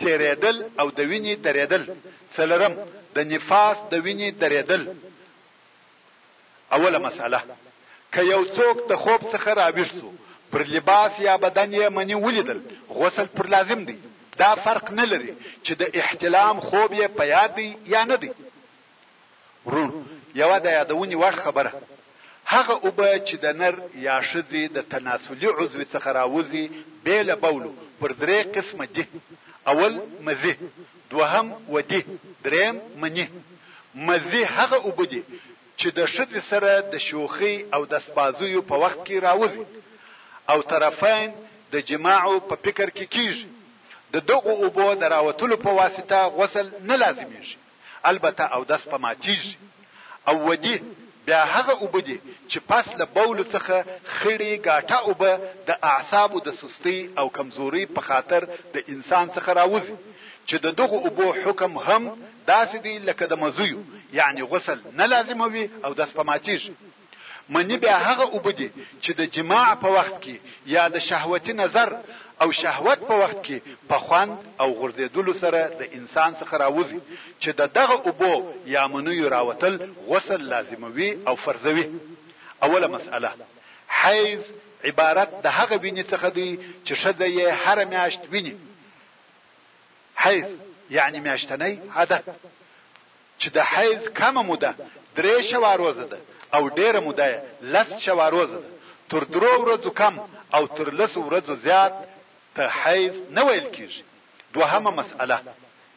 [SPEAKER 1] تېرېدل او د وینې درېدل څلورم، د نفاس د وینې درېدل اوله مسئله، که یو څوک د خوب څخه راویښ شو پر لباس یا بدن یې مني ولیدل غسل پر لازم دی دا فرق نه لري چې د احتلام خوب یې په یاد دی یا نه دی. وروڼو! یوه د یادونې وړ خبره، هغه اوبه چې د نر یا ښځې د تناسلي عضوې څخه راوځي بې له بولو پر درې قسمه دي، اول، مزي، دوهم، ودي، درېیم، مني. مزي هغه اوبه دي چې د ښځې سره د شوخۍ او دستبازیو په وخت کې راوځي او طرفین د جماعو په فکر کې کېږي، د دغو اوبو د راوتلو په واسطه غسل نه لازمېږي. البته اودس په ماتیږي او ودي بیا هغه اوبه دي چې پس له بولو څخه خړي ګاټه اوبه د اعصابو د سستۍ او کمزورۍ په خاطر د انسان څخه راوځي چې د دغو اوبو حکم هم داسې دی لکه د مزیو یعنی غسل نه لازموي اودس په ماتیږي. مني بیا هغه اوبه دي چې د جماع په وخت کې یا د شهوتي نظر او شهوت په وخت کې په خوند او غورځېدلو سره د انسان څخه راوځي چې د دغه اوبو یا منیو راوتل غسل لازموي او فرضوي اوله مسئله حیض عبارت د هغه وینې څخه دی چې ښځه یې هره میاشت ویني حیض یعنی میاشتنی عادت چې د حیض کمه موده درې شواروزه ده او ډېره موده یې لس شواروزه ده، تر درو ورځو کم او تر لسو ورځو زیات ته حیض نه ویل کېږي. دوهمه مسئله،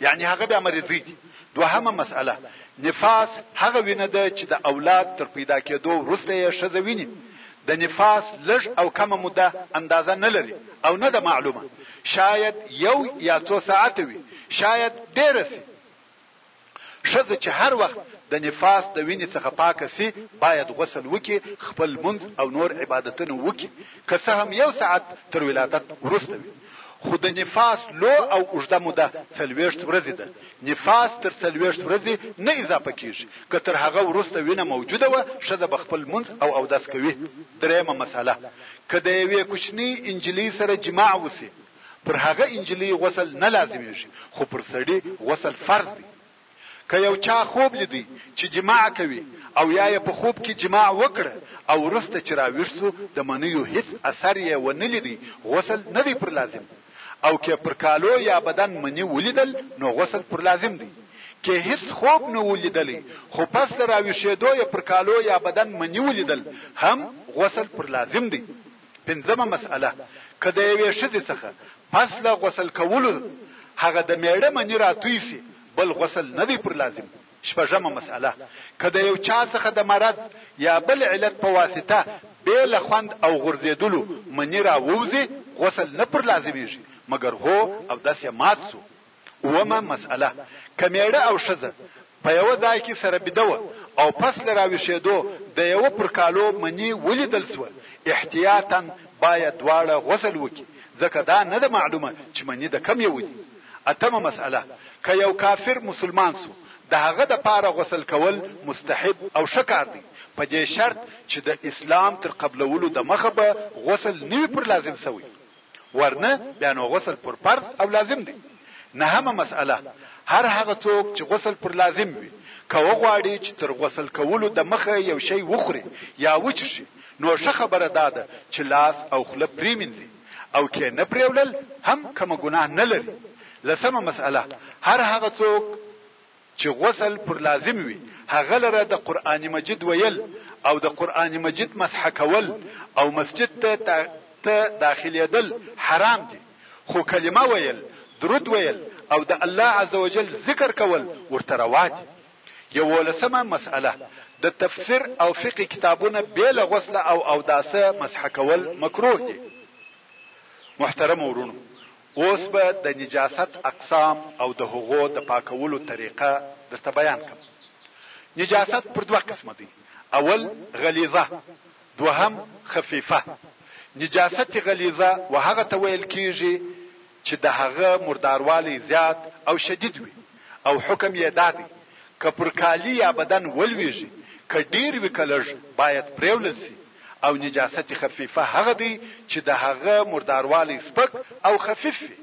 [SPEAKER 1] یعنې هغه بیا مریضۍ دي. دوهمه مسئله، نفاس هغه وینه ده چې د اولاد تر پیدا کېدو وروسته یې ښځه ویني. د نفاس لږ او کمه موده اندازه نه لري او نه ده معلومه، شاید یو یا څو ساعته وي، شاید ډېره شي. ښځه چې هر وخت د نفاس د وینې څخه پاکه شي باید غسل وکړي، خپل لمونځ او نور عبادتونه وکړي، که څه هم یو ساعت تر ولادت وروسته وي. خو د نفاس لو او اوږده موده څلوېښت ورځې ده، نفاس تر څلوېښت ورځې نه اضافه کیږي، که تر هغه وروسته وینه موجوده وه ښځه به خپل لمونځ او اودس کوي. درېیمه مسئله، که د یوې کوچنۍ انجلۍ سره جماع وشي، پر هغه انجلۍ غسل نه لازمېږي خو پر سړي غسل فرض دی. که یو چا خوب لیدی چې جماع کوي او یا یې په خوب کې جماع وکړه او وروسته چې راویښ شو د منیو هیڅ اثر یې ونه لیدی غسل نه دی پر لازم او که پر کالو یا بدن مني ولیدل نو غسل پر لازم دی که هیڅ خوب نه وو لیدلی خو پس له راویښېدو یې پر کالو یا بدن مني ولیدل هم غسل پر لازم دی. پنځمه مسئله، که د یوې ښځې څخه پس له غسل کولو هغه د مېړه مني را توی شي، بل غسل نه دی پر لازم. شپږمه مسئله، که د یو چا څخه د مرض یا بل علت په واسطه بې له خوند او غورځېدلو مني را ووځي، غسل نه پر لازمېږي، مګر هو اودس یې مات شو. اوومه مسئله، که مېړه او ښځه په یوه ځای کې سره بیده وه او پس له راویښېدو د یوه پر کالو مني ولیدل شوه، احتیاطاً باید دواړه غسل وکړي، ځکه دا نه ده معلومه چې مني د کوم یوه دي. اتمه مسئله، که یو کافر مسلمان شو، د هغه د پاره غسل کول مستحب او ښه کار دی، په دې شرط چې د اسلام تر قبلولو دمخه به غسل نه وي پر لازم شوی. ورنه بیا نو غسل پر فرض او لازم دی. نهمه مسئله، هر هغه څوک چې غسل پر لازم وي، که وغواړي چې تر غسل کولو دمخه یو شی وخوري یا وچښي، نو ښه خبره دا ده چې لاس او خوله پرېمینځي او که نه پرېولل هم کومه ګناه نه لري. لسمه مسئله، هر هغه څوک. چې غسل پر لازم وي هغه لره د قرآن مجيد ويل او د قرآن مجيد مسح کول او مسجد ته ته داخلېدل حرام دي خو کلمه ويل، درود ويل او د الله عزوجل ذکر کول ورته روا دي. يوولسمه مسئله، د تفسر او فقه کتابونه بې له غسله او اوداسه مسح کول مکروه دي. محترمو وروڼو! اوس به د نجاست اقسام او د هغو د پاکولو طريقه درته بيان کړم. نجاست پر دوه قسمه دی، اول غليظه دوهم خفيفه. نجاست غليظه و هغه ته ويل کيږي چې د هغه مرداروالی زيات او شديد وي. او حکم یې دا دی که پر کالي یا بدن ولوېږي که ډېر وي که لږ باید پرېولل شي او نجاست خفیفه هغه دی چې د هغه مرداروالی سپک او خفیف وي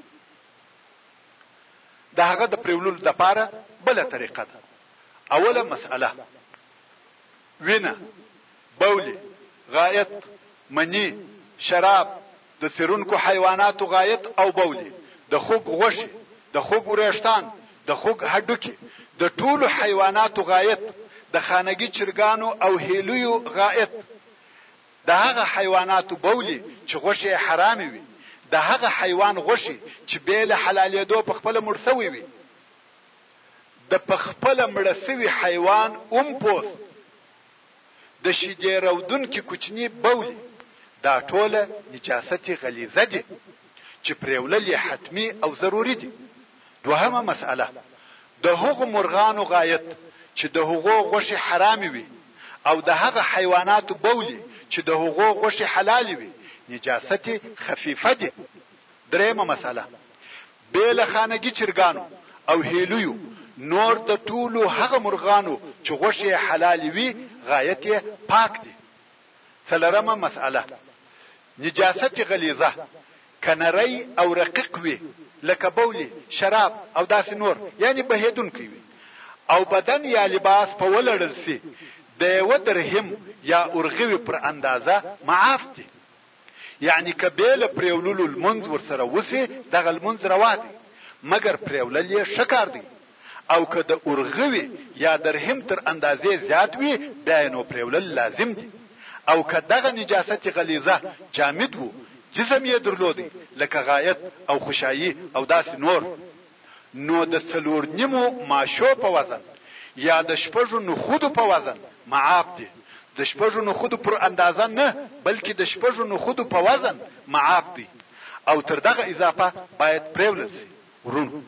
[SPEAKER 1] د هغه د پرېوللو دپاره بله طریقه ده اوله مسئله وینه، بول، غایط، مني، شراب، د څیرونکو حیواناتو غایط او بول یې د خوږ غوښې، د خوږ وریښتان، د خوږ هډوکي، د ټولو حیواناتو غایط، د خانګي چرګانو او هیلیو غایط، د هغه حیواناتو بول یې چې غوښې یې حرامې وي، د هغه حیوان غوښې چې بې له حلالېدو په خپله مړ شوی وي، د په خپله مړه شوي حیوان اوم پوست، د شیدې رودونکي کوچني بولي دا ټوله نجاست غلیظه دي چې پریولل یې حتمي او ضروري دي. دوهمه مسئله، د هغو مرغانو غایط چې د هغو غوښې حرامې وي او د هغه حیواناتو بولي چې د هغو غوښې حلالې وي نجاست خفیفه دي. دریمه مسئله، بې له خانګي چرګانو او هیلیو نور د ټولو هغه مرغانو چې غوښې یې حلالې وي غایط یې پاک دي. څلورمه مسئله، نجاست غلیظه، که نری او رقیق وي لکه بول، شراب او داسې نور یعنې بهیدونکی وي او بدن یا لباس په ولړل شي د یوه درهم یا ارغوي پر اندازه معاف دي. یعنی که بې له پرېوللو لمونځ ورسره وشي دغه لمونځ روا دی مګر پرېولل یې ښه کار دی او که د اورغوي یا درهم تر اندازې زیات وي بیا یې نو پرېولل لازم دي او که دغه نجاست غلیظه جامد وو جسم یې درلودی لکه غایط او خوشایی او داسې نور نو د څلور نیمو ماشو په وزن یا د شپږو نخودو په وزن معاف دي، د شپږو نخودو پر اندازه نه بلکې د شپږو نخودو په وزن معاف دی او تر دغه اضافه باید پرېولل شي. ورونو!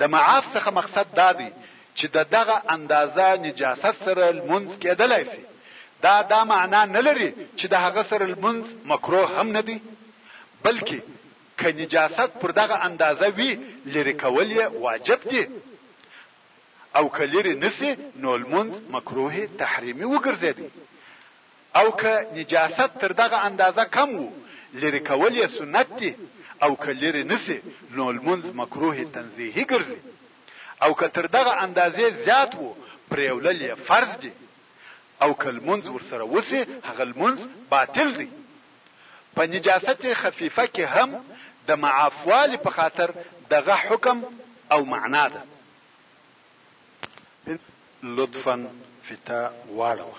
[SPEAKER 1] د معاف څخه مقصد دا دی چې د دغه اندازه نجاست سره لمونځ کېدلای شي، دا دا معنا نه لري چې د هغه سره لمونځ مکروه هم نه دی، بلکې که نجاست پر دغه اندازه وي لرې کول یې واجب دي او که لرې نه شي نو لمونځ مکروه تحریمي وګرځېد او که نجاست تر دغه اندازه کم و لرې کول یې سنت دي او که لرې نه شي نو لمونځ مکروه تنزیهي ګرځي او که تر دغه اندازې زیات و پرېولل یې فرض دي او که لمونځ ورسره وشي هغه لمونځ باطل دی. په نجاست خفیفه کې هم د معاف والي په خاطر دغه حکم او معنا ده. لطفا فتا واړوه.